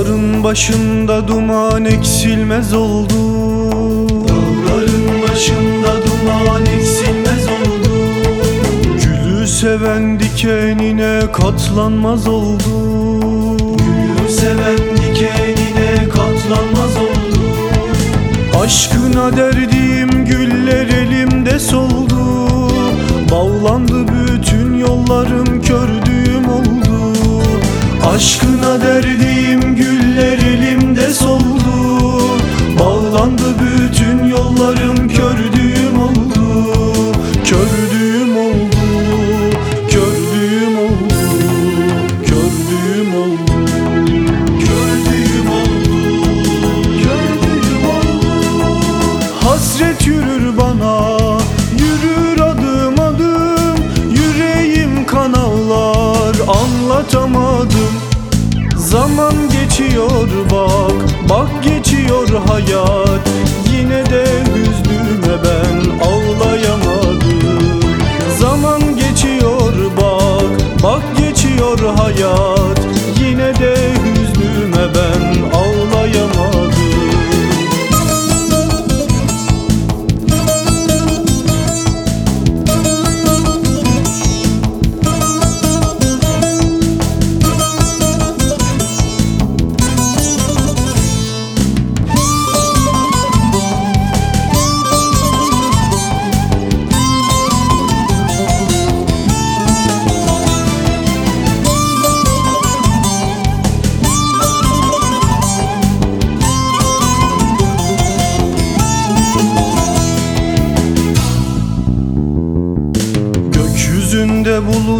başında duman eksilmez oldu. Dağların başında duman eksilmez oldu. Gülü seven dikenine katlanmaz oldu. Gülü seven dikenine katlanmaz oldu. Aşkına derdiğim güller elimde soldu. Bağlandı bütün yollarım kördüğüm oldu. Aşkına derdiğim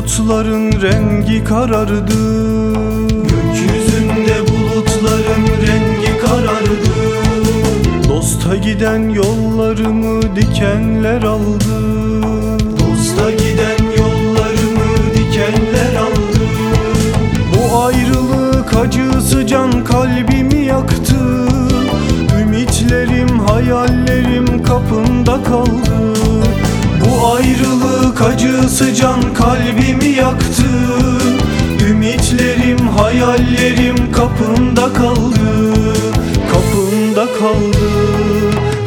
bulutların rengi karardı. Gökyüzünde bulutların rengi karardı. Dosta giden yollarımı dikenler aldı. Dosta giden acısı can kalbimi yaktı. Ümitlerim hayallerim kapımda kaldı. Kapımda kaldı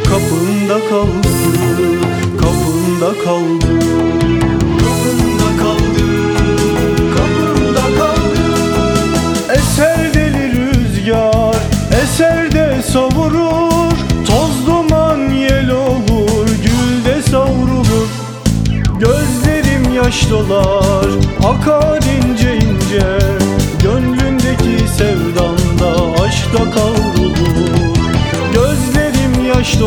Kapımda kaldı Kapımda kaldı. Kapımda kaldı Kapımda kaldı. Eser deli rüzgar Eser de savurur. Toz duman yel olur Gül de savrulur. Gözlerim yaş Akar ince ince Gönlündeki sevdamda Aşkta kavrulur. Gözlerim yaş